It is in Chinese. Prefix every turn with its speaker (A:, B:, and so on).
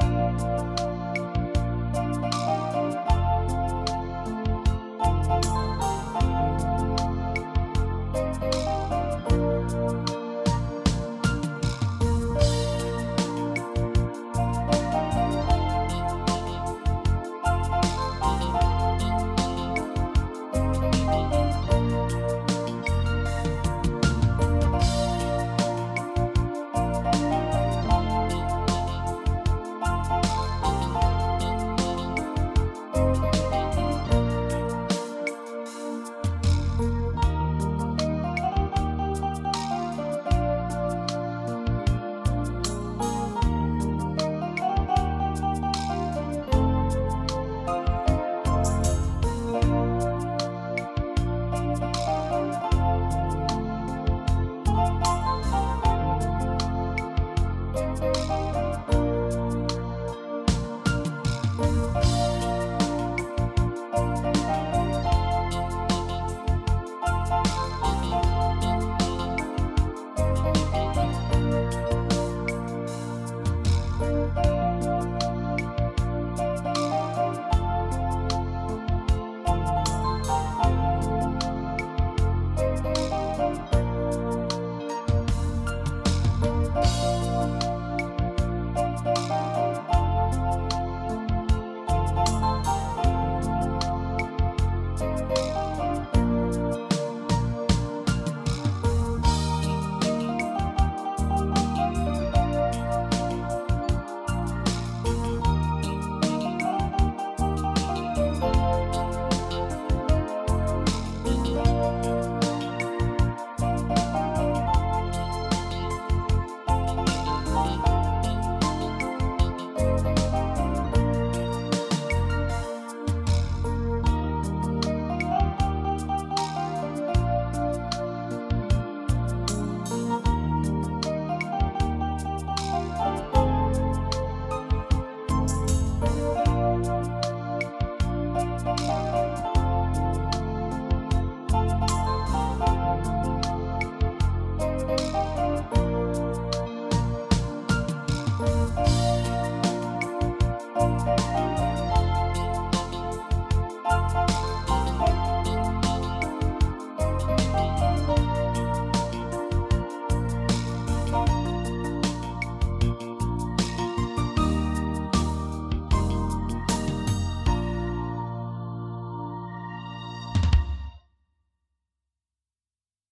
A: 嗯。